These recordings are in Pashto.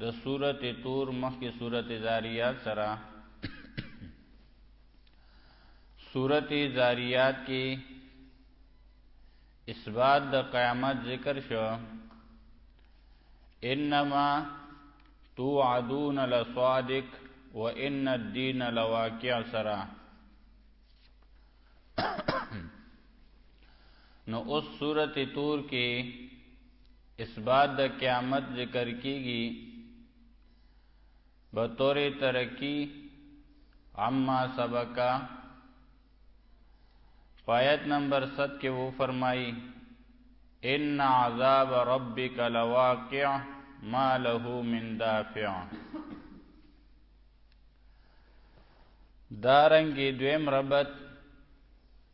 د سورت تور مخکې سورت زاریات سره سورت زاریات کې اثبات د قیامت ذکر شو انما توعدون لصادق وان الدين لواقع سرا نو اوس سورته تور کې اثبات د قیامت ذکر کیږي به طور ترقی عما سبقا پایت نمبر 7 کې وو فرمایي ان عذاب ربک لواقع ما له من دافع دارنګي دویم ربط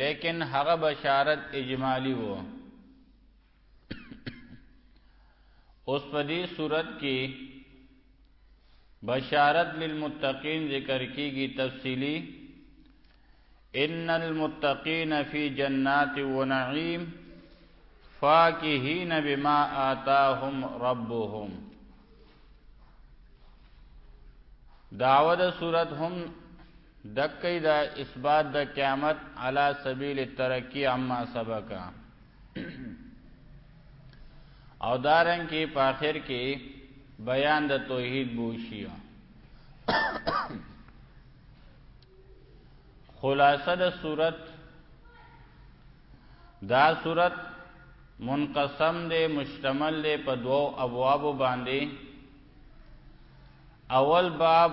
لیکن هغه بشارت اجمالی وو اوس په دې صورت کې بشارت للمتقین ذکر کیږي تفصیلی ان المتقین فی جنات و نعیم فاکهین بما آتاهم ربهم دعوه د صورت هم دکی دا اثبات د قیامت علی سبیل الترقی عما سبق او دارن کې په اخر کې بیان د توحید بوشي خلاصه د صورت دا صورت منقسم دی مشتمل دی په دوو ابواب باندې اول باب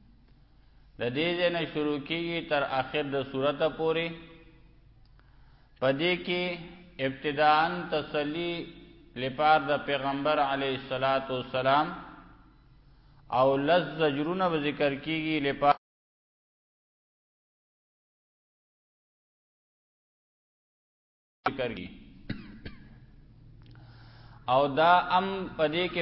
د دې ځای نه شروع کیږي تر اخر د سورته پورې په دې کې ابتداءا تسلی لپار د پیغمبر علی صلوات و سلام او لز زجرونه ذکر کیږي لپار ذکر کی او دا ام پدې کې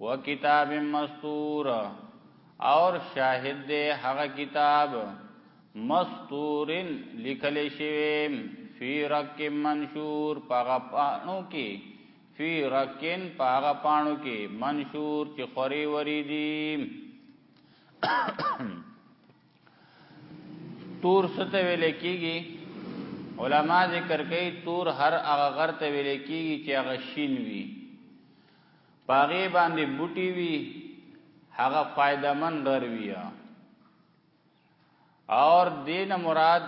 و کتاب مستور اور شاهد دې هغه کتاب مستورن لیکل شوی فی رق منشور پاغه پانو کې فی رقن پاغه پانو کې منشور چې خوري وری دي تور سته ویل کیږي علما ذکر کوي تور هر هغه غر ته ویل کیږي چې هغه شین وي پاغي باندې بوټي وي هغه فائدہ من رویا اور دین مراد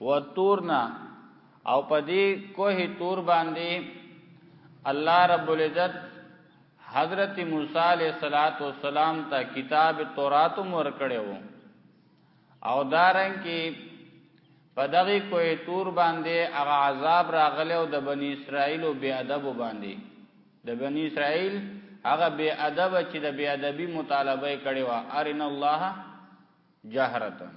و تورنا او پدی کوه تور باندې الله رب العزت حضرت موسی علیہ الصلات والسلام ته کتاب تورات مور کړو او دارن کې په دغه کوی تور باندې هغه عذاب راغلی او د بنی اسرائیل او بی ادب باندې د بنی اسرائیل هغه بی ادب چې د بی ادبی مطالبه کړي وا ارن الله جهرتن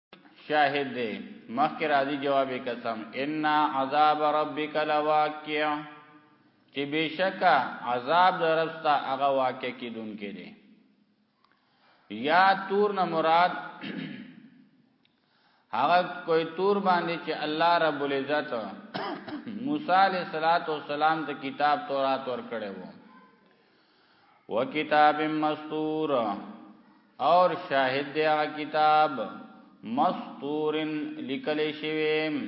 شاهد دی مخکې راځي جواب قسم ان عذاب ربک لواقع چې بشکا عذاب درستا هغه واقع کیدونکې دی یا تور نه مراد هغه کوئی تور باندې چې الله رب العزت موسی علیہ الصلوۃ والسلام ته کتاب تورات ور کړو وکتاب مستور اور شاهد دی هغه کتاب مستور لیکل شوی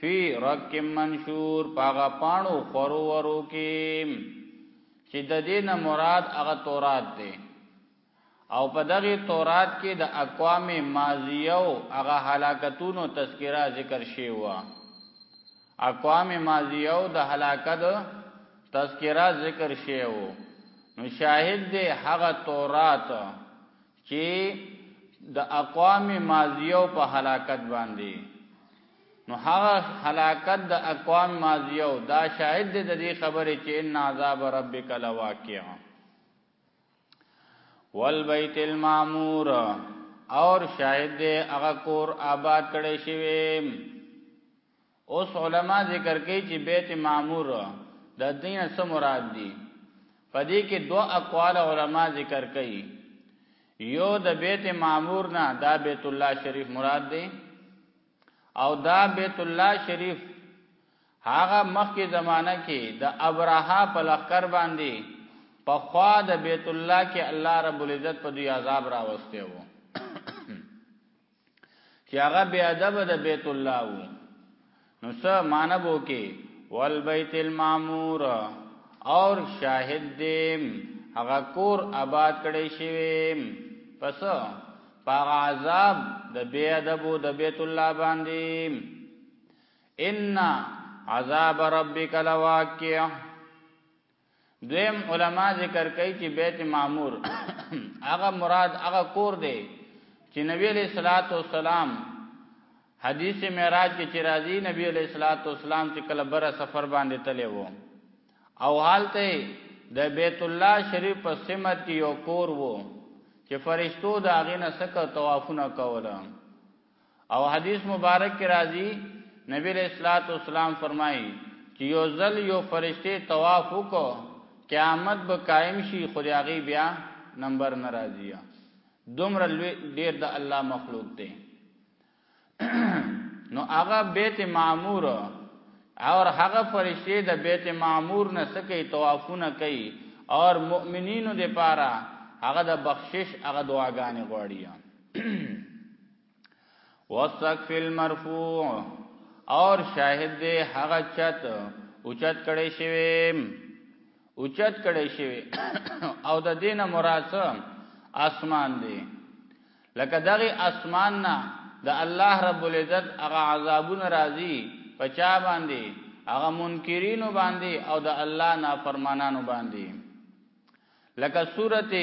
فی رق منشور پاغه پانو خورو ورو کې چې د دینه مراد هغه تورات دی او په دغه تورات کې د اقوام ماضیو هغه هلاکتونو تذکرہ ذکر شوی و اقوام ماضیو د هلاکت تذکرہ ذکر شوی و نو شاهد دی هغه تورات چې د اقوام ماضیو په هلاکت باندې نو هغه هلاکت د اقوام ماضیو دا شاهد دی د دې خبرې چې ان عذاب ربک لواقع والبیت المعمور اور شاهد دې هغه کور آباد کړي شوی اوس علما ذکر کوي چې بیت معمور د دین سم مراد دي پدې کې دوه اقوال علما ذکر کوي یو د بیت معمور نه دا بیت الله شریف مراد دی او دا بیت الله شریف هغه مخکې زمانه کې د ابرها په لخر باندې په خوا د بیت الله کې الله رب العزت په دوی عذاب راوسته وو چې هغه بی ادب د بیت الله وو نو څه مانبو کې والبیت المعمور اور شاهد دیم هغه کور آباد کړي شوی پس پاغ عذاب د بی ادب د بیت الله باندې ان عذاب ربک لواقع دویم علما ذکر کوي چې بیت معمور هغه مراد هغه کور دی چې نبی علیہ الصلوۃ والسلام حدیث معراج کې چې راځي نبی علیہ الصلوۃ والسلام چې کله بره سفر باندې تللی وو او حالته د بیت الله شریف په سمت کې یو کور وو چې فرشتو دا غینه سکه طوافونه کوله او حدیث مبارک کې راځي نبی علیہ الصلوۃ والسلام فرمایي چې یو ځل یو فرشته طواف وکړو قیامت به قائم شي خو هغه بیا نمبر ناراضي دومره ډیر د الله مخلوق دی نو هغه بیت معمور اور هغه فرشته د بیت معمور نه سکه طوافونه کوي اور مؤمنینو د پاره هغه د بخشش هغه دعاګانې غواړي والسقف المرفوع اور شاهد دې هغه چت اوچت کړي شوی اوچت کړي شوی او د دین مراد اسمان دی لکه دغه اسمان نه د الله رب العزت هغه عذابونه راځي پچا باندې هغه منکرینو باندې او د الله نافرمانانو باندې لکه سورته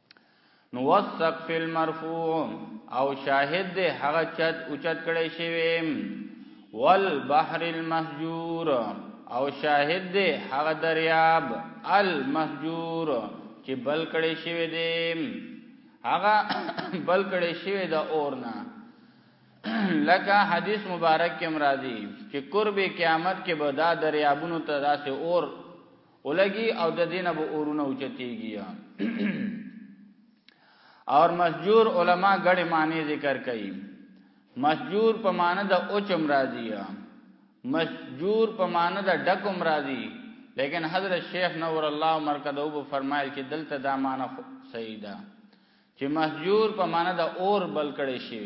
نو وثق فی المرفوع او شاهد دې هغه چت اوچت کړي شوی والبحر المهجور او شاهد دې هغه دریاب المهجور چې بل کړي شوی دی هغه بل کړي شوی د اورنا لکه حدیث مبارک کې مرادي چې قرب قیامت کې به دا دریابونو ته داسې اور ولګي او د دینه به اورونه اوچتیږي اور مسجور علما غړي معنی ذکر کوي مسجور په معنی د اوچم راضی مسجور په معنی د ډکم راضی لیکن حضرت شیخ نور الله مرکزو به فرمایل چې دلته دا معنی صحیح ده چې مسجور په معنی د اور بل کړي شي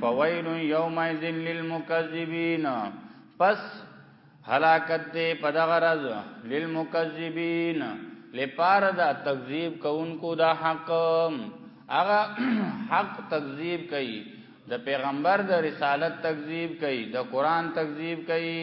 فویل یومئذ للمکذبین پس هلاکت دې په دغه راز للمکذبین لپاره دا تکذیب کوونکو دا حق هغه حق تکذیب کوي د پیغمبر د رسالت تکذیب کوي د قران تکذیب کوي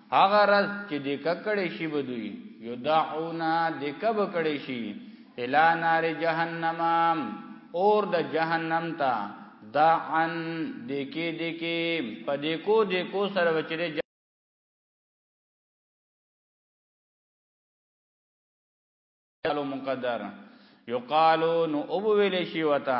هغه رز چې د ککړې شي بدوي یدعونا د کب کړې شي الا نار جهنم اور د جهنم ته دعن دکی دکی پدیکو دیکو سره وچره جلو مقدر یقالو نو او ویل شي وتا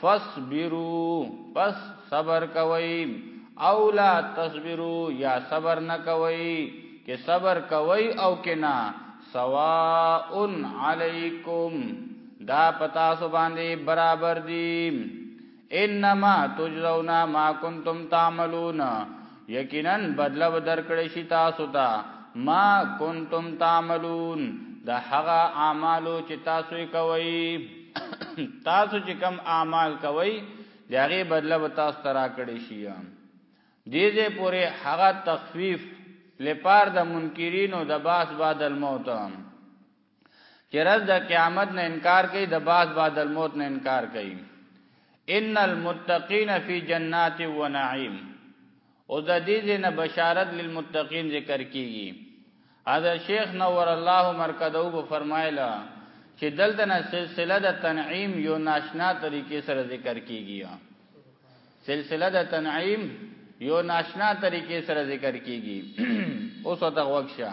فصبرو پس صبر کوي او لا تصبرو یا صبر نه کوي کې صبر کوي او کې نه سواء علیکم دا پتا سو باندې برابر دي انما تجزون ما کنتم تعملون یقینا بدله بدر کړی شي تاسو ته ما کنتم تعملون د هغه اعمالو چې تاسو یې کوي تاسو چې کم اعمال کوي دغه بدله به تاسو ترا کړی شي دې دې پوره هغه تخفیف لپاره د منکرینو د باس بعد الموت چې رز د قیامت نه انکار کوي د باز بعد الموت نه انکار کوي ان المتقین فی جنات و نعیم او د دې دینه بشارت للمتقین ذکر کیږي حضرت شیخ نور الله مرکزو به فرمایله چې دلته نه سلسله د تنعیم یو ناشنا طریقې سره ذکر کیږي سلسله د تنعیم یو ناشنا طریقې سره ذکر کیږي اوس ته وښه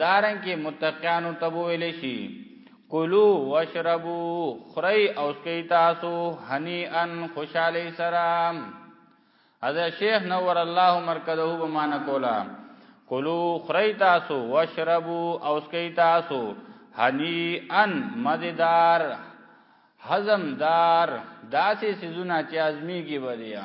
دارن کې متقیانو تبو ویل شي کلو واشربو خری او سکی تاسو هنی ان خوشاله سلام حضرت شیخ نور الله مرکزه به مان کولا کلو خری تاسو واشربو او سکی تاسو هنی ان مزیدار هضمدار داسې سيزونه چې ازميږي بدیا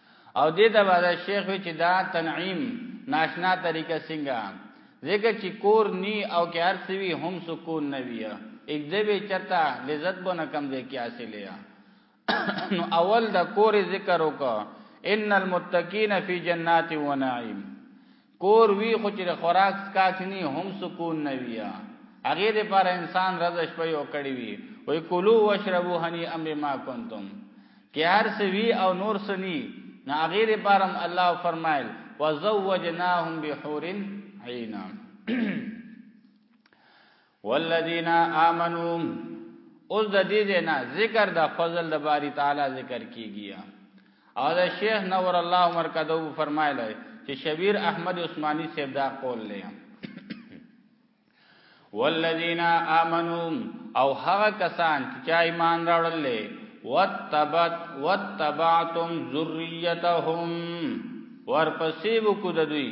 او دې ته بعد شیخ وی چې دا تنعیم ناشنا طریقه څنګه ځکه چې کور نی او کې هر څه وی هم سکون نه وی یک دې به چرتا لذت به نه کم دې کې حاصلې نو اول دا کور ذکر وکړه ان المتقین فی جنات و نعیم کور وی خو چې خوراک سکاک نی هم سکون نه ویا هغه د پر انسان رضا شپه یو کړی وی وای کولو واشربو هنی ام بما کنتم کې هر څه وی او نور څه نی نه هغه د پرم الله فرمایل وزوجناهم بحور عینا والذین آمنو اوس د دې نه ذکر د فضل د باری تعالی ذکر کیږي او د شیخ نور الله عمر کدو فرمایلی چې شبیر احمد عثماني صاحب دا قول لې والذین آمنو او هغه کسان چې ایمان راوړل وتبت وتبعتم ذریتهم ورپسې وکړه دوی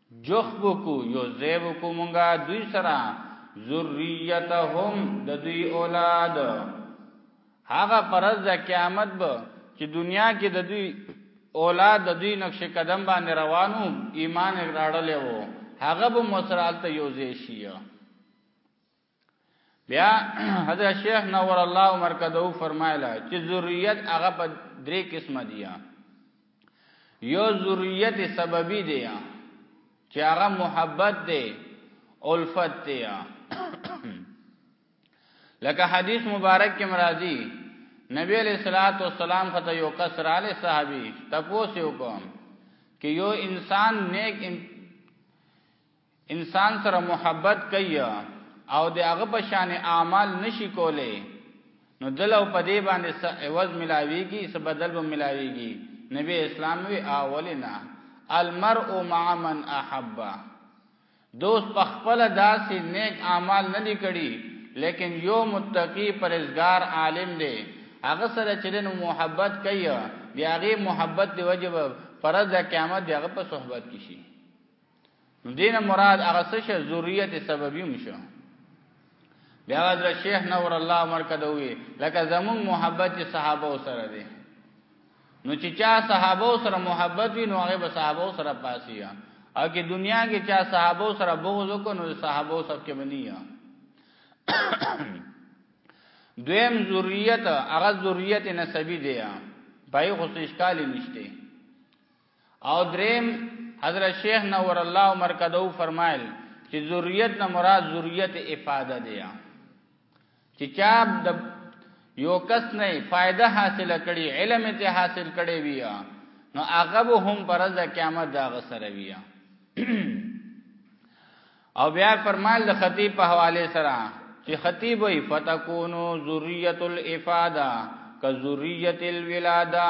جوخ بکو یو زیب کو مونږه دوی سره ذریتهم د دوی اولاد هغه پرز د قیامت به چې دنیا کې د دوی اولاد د دوی نقش قدم باندې روانو ایمان راړلې وو هغه به مسرالته یو ځای شي بیا حضرت شیخ نور الله عمر کدو فرمایله چې ذریت هغه په درې قسمه دي یو ذریت سببي دی چې هغه محبت دی الفت دی لکه حدیث مبارک کې مرাজি نبی علیہ الصلات والسلام خته یو قصر علی صحابي تپوس یو کوم کې یو انسان نیک انسان سره محبت کوي او د هغه په شان اعمال نشي کولای نو دلو په دې باندې څه عوض ملاويږي څه بدل به ملاويږي نبی اسلام وی اولنا المرء مع من احب دوست په خپل داسې نیک اعمال نه دي کړی لیکن یو متقی پرهیزګار عالم دی هغه سره چې نو محبت کوي دی هغه محبت دی وجب فرض د قیامت دی هغه په صحبت کې شي نو دینه مراد هغه څه شه ذریه سببی مشه بیا حضرت شیخ نور الله مرکز وی لکه زمون محبت صحابه سره دی نو چې چا صحابه سره محبت وی نو هغه به صحابه سره پاسیا او کې دنیا کې چا صحابه سره بغض وکړو نو صحابه سب کې بنیا دویم ذریت هغه ذریت نسبی دی پای خو اشکال نشته او دریم حضرت شیخ نور الله مرکدو فرمایل چې ذریت نه مراد ذریت افاده دی چې چا د یو کس نه فائدہ حاصله کړي علم ته حاصل کړي بیا نو هغه به هم پر ورځ قیامت دا غسره بیا او بیا فرمایل د خطیب په حواله سره چې خطیب وي فتكونو ذریه الافاده کذریه الولاده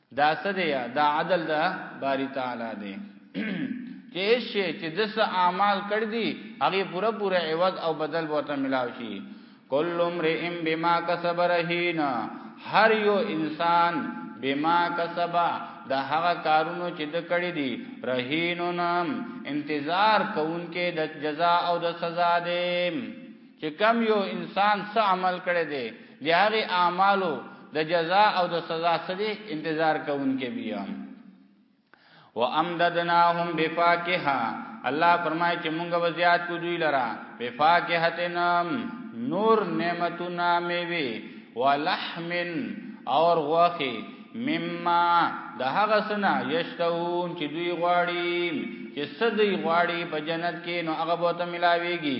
دا سده یا دا عدل دا باری تعالی دی چې شي چې دس اعمال کړ دي هغه پوره پوره عوض او بدل ورته ملاو شي کل امرئ بما کسب رهینا هر یو انسان بما کسب دا هغه کارونو چې د کړی دي رهینو نام انتظار کوونکې د جزاء او د سزا دی چې کم یو انسان څه عمل کړی دی د هغه اعمالو د جزاء او د سزا سره انتظار کوونکې بیا وامددناهم بفاکهه الله فرمایي چې مونږ به زیات کو دوی لرا بفاکهتنم نور نعمتنا میوي ولحم اور غوخي مما د هغه سنا یشتون چې دوی غواړي چې سدي غواړي په جنت کې نو هغه به ته ملاويږي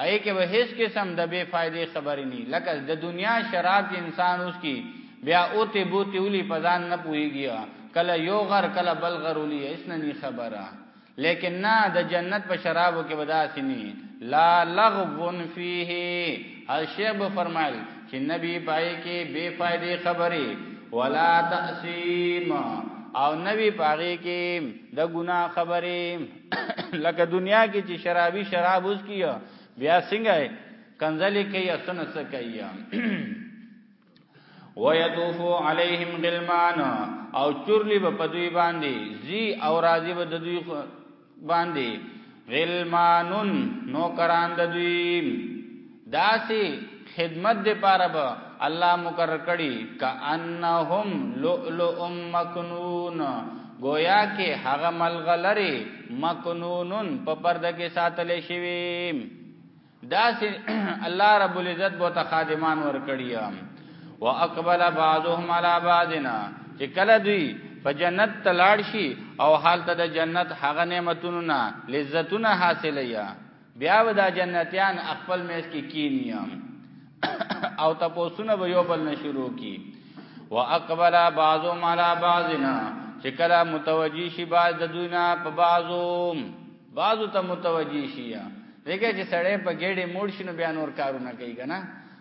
هغه کې به هیڅ قسم د بے فائدې خبرې نه لکه د دنیا شراب چې انسان اوس کی بیا اوته بوته ولي پزان نه پويږي کله یو غر کله بل غر ولي هیڅ نه خبره لیکن نه د جنت په شرابو کې ودا سني لا لغو فيه الشیب فرمایل چې نبی پای کې بے فائدې خبرې ولا تقسیم او نبی پاغي کې د ګناه خبرې لکه دنیا کې چې شرابي شراب اوس کیه بیا څنګه کنزلې کوي اسنه څه کوي ويطوف عليهم غلمان او چورلی به پدوی باندې زی او راضی به دوی باندې غلمانن نو کران دوی داسې خدمت د پاره به الله مقرر کړي کأنهم لؤلؤ مکنون گویا کې هغه ملغلره مکنونن په پرده کې ساتل شوی داسې الله رب العزت بو ته خادمان ور کړی واقبل بعضهم على بعضنا چې کله دوی په جنت تلاړ شي او حالت د جنت هغه نعمتونو نه لذتونه حاصلې یا بیا به دا جنتیان خپل میز کې کینی او تپوسونه به یو بل نه شروع کی واقبل بعضو مالا بعضنا چې کله متوجی شي بعض د دوی نه په بعضو بعضو ته متوجی شي دغه چې سړی په ګډه موړ شنو بیا نور کارونه کوي کنه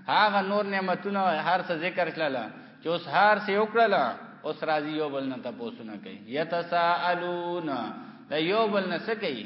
هغه نور نعمتونه هر څه ذکر کړل چې اوس هر څه وکړل اوس راضي یو بل نه تاسو نه کوي یتساءلون دا یو بل نه څه کوي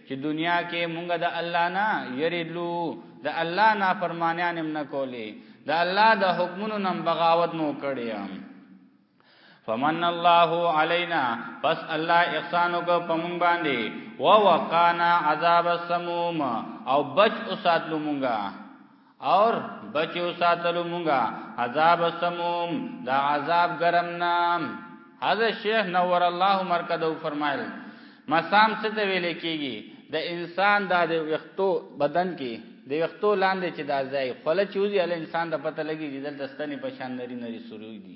چې دنیا کې مونږ د الله نه یریدلو د الله نه فرمانیان هم نه کولې د الله د حکمونو نن بغاوت مو کړی فمن الله علينا پس الله احسان وکړ پمون باندې ووقانا عذاب السموم او بچ اوساتلو مونږه اور بچو ساتلو مونږه عذاب سموم دا عذاب گرم نام حضرت شیخ نور الله مرکزو فرمایل مسام څه ته ویل کیږي د انسان د وختو بدن کې د وختو لاندې چې دا ځای خله چوزي ال انسان د پته لګي چې دلته ستنې په شان نری نری سوري دي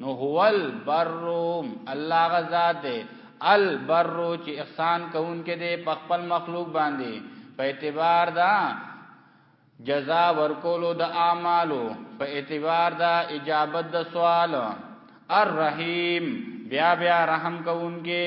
نو هو البروم الله غزا ده البرو چې احسان کوونکې ده په خپل مخلوق باندې په اعتبار دا جزا ورکولو د اعمالو په اعتبار دا اجابت د سوال الرحیم بیا بیا رحم کوونکې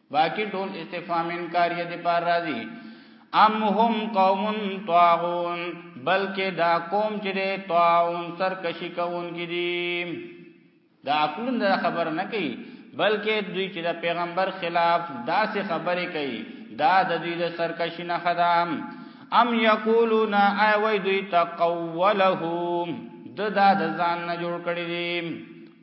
باقی ټول استفهام انکاریه دی پار راځي ام هم قوم طاغون بلکې دا قوم چې دی طاغون سرکشي کوونکي دي دا عقلون دا خبر نه کوي بلکې دوی چې د پیغمبر خلاف داسې خبرې کوي دا د دوی د سرکشي نه خدام ام یقولون ای وای دوی تقولهم د دا د ځان نه جوړ کړی دي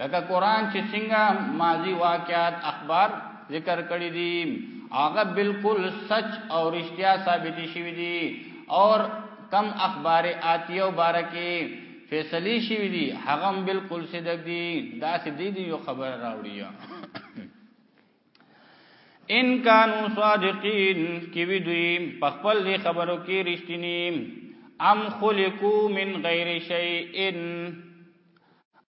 لکه قران چې څنګه ماضی واقعات اخبار ذکر کړی دي هغه بالکل سچ او رښتیا ثابت شوی دي اور کم اخبار آتیو بارکی فیصلی شوی دي هغه هم بالکل صدق دي دا سدي دي یو خبر راوړي ان کانوا صادقین کی وی دوی په خپل خبرو کې رښتینی ام خلقو من غیر شیء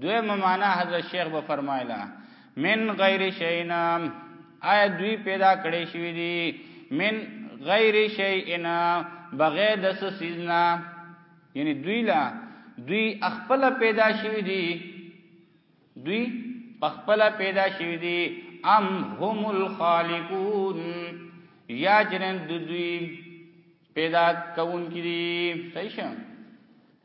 دوی ممانا حضرت شیخ به فرمایلا من غیر شینا آیا دوی پیدا کړی شوی دی من غیر شینا بغیر د سیزنا یعنی دوی لا دوی خپل پیدا شوی دی دوی خپل پیدا شوی دی ام هم الخالقون یا جنن دوی پیدا کون کی دی صحیح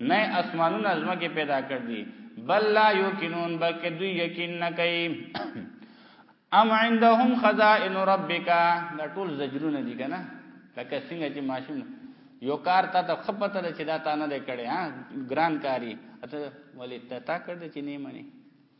نه اسمانونه زمکه پیدا کړ دي بل لا یوقنون بلکې دوی یقین نه کوي ام عندهم خزائن ربک دا ټول زجرونه دي کنه لکه څنګه چې ماشوم یو کار تا ته خپته ده چې دا تا نه دی کړی ها ګران کاری اته ولې ته تا کړ دې چې نه مني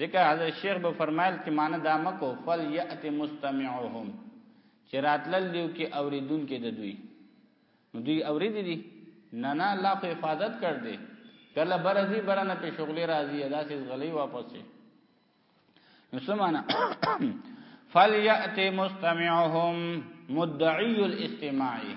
ځکه حضرت شیخ به فرمایل چې معنی دا مکو فل یات مستمعهم چې راتلل دیو کې اوریدون کې د دوی نو دوی اورید دي نه نه الله خو حفاظت کړ دې کله برزي برنه په شغلې راځي ادا سیس غلې واپس شي نو سمانا فل یات مستمعهم مدعی الاستماعی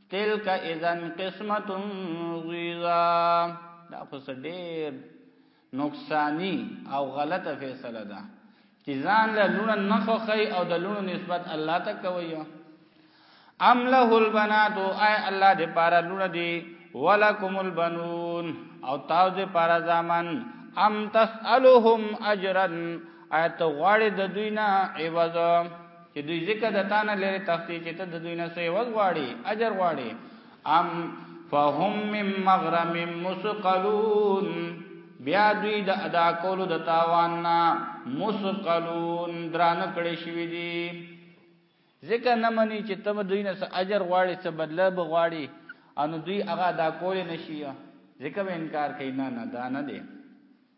تلک اذن قسمت غیزا دا خو ډیر نقصانی او غلطه فیصله ده چې ځان له لونه نه خوخی او د لونو نسبت الله ته کوي ام له البنات او اي الله دې پارا لونه دي ولکم البنون او تاسو دې پارا ځامن ام تسالهم اجرا ايت غواړي د دوی نه عوض چې دوی ذکر د تانه لري تختی چې ته د دوی نه سوی وغواړي اجر غواړي ام فهم من مغرم مسقلون بیا دوی د ادا کولو د تاوان نه مسقلون درانه کړي شوی دي ځکه نه مني چې تم دوی نه اجر غواړي څه بدله به غواړي ان دوی هغه ادا کول نشي ځکه به انکار کوي نه نه دا نه دي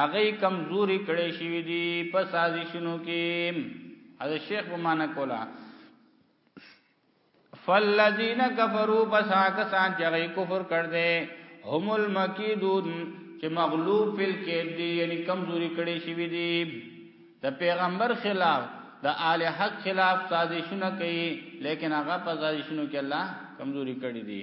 هغه کمزوري کړي شوی دي په سازشونو کې از شیخ په معنا کولا فالذین کفروا بساکسان چې هغه کفر کړ دې هم المکیدون چې مغلوب فل کې دي یعنی کمزوري کړي شوی دي د پیغمبر خلاف د آل حق خلاف سازشونه کوي لیکن هغه په سازشونو کې الله کمزوري کړي دي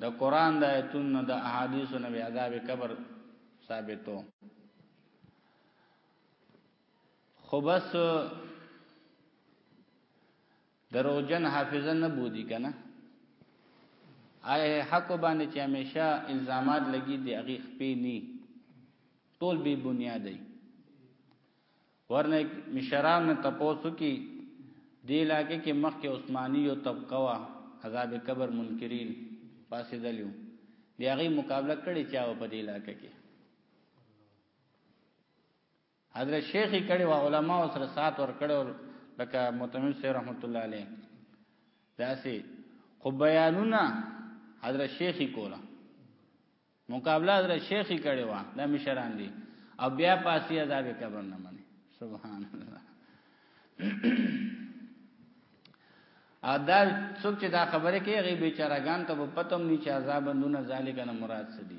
د قران د آیتونو د احادیثو نبی عذاب قبر ثابتو خو بس دروغجن حافظه نه بودی کنه آی حق باندې چې همیشه الزامات لګي دی هغه خپې ني ټول بی بنیادی ورنه مشران نه تپوسو کی دی علاقې کې مخکې عثماني یو طبقه وا عذاب قبر منکرین پاسې دلیو دی هغه مقابله کړي چا په دی علاقې کې حضرت شیخ کړي وا علما او سره سات ور کړو لکه متمم سي رحمت الله علیه داسې خو بیانونه حضرت شیخ کولا مقابله در شیخی کړي وا د مشران دي او بیا پاسي عذاب قبر نه مني سبحان الله ا دا څوک چې دا خبره کوي غي بیچارهګان ته په پتم نه چې عذاب اندونه ذالک نه مراد څه دي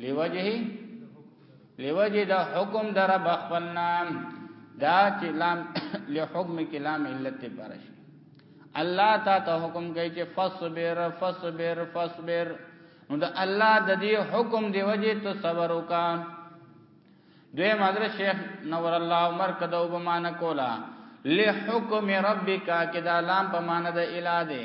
لوجه لوجه دا حکم در بخبل نام دا چې لام له حکم کې لام علت برش الله تا ته حکم کوي چې فصبر فصبر فصبر نو دا الله د دې حکم دی وجه ته صبر وکا دوی مدر شیخ نور الله عمر کدو به مان کولا لحکم ربک کدا لام په مان د اله دی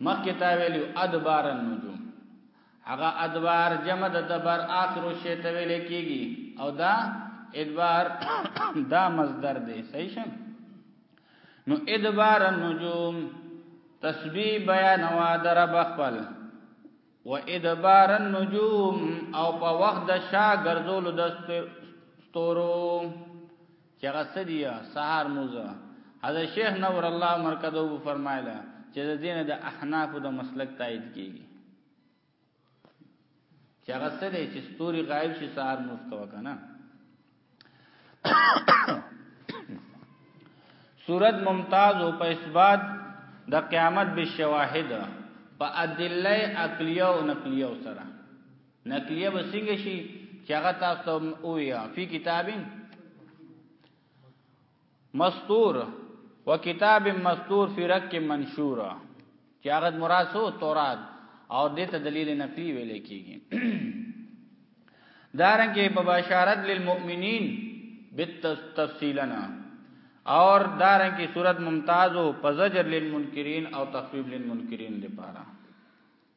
مخکې تا ویلو ادبار النجوم هغه ادبار جمع د دبر اخر شی ته ویل کیږي او دا ادبار دا مصدر دی صحیح شم نو ادبار النجوم تسبیح بیان وا در بخبل و ادبار النجوم او په وخت د شا ګرځول د ستورو چې هغه څه دی سهار موزه حضرت شیخ نور الله مرکزو فرمایله چې د دین د احناف د مسلک تایید کیږي چې هغه څه دی چې ستوري غایب شي سهار موز کوه کنه صورت ممتاز او په اثبات د قیامت به شواهد په ادله عقلیه او نقلیه سره نقلیه به څنګه شي چې هغه تاسو ته ویا فی کتابین مستور وکتاب مستور فی رک منشور چې هغه مراد سو تورات او دې ته دلیل نقلی ویل کیږي دارنګه په بشارت للمؤمنین بالتفصیلنا اور دارنګه صورت ممتاز او پزجر للمنکرین او تخفیف للمنکرین لپاره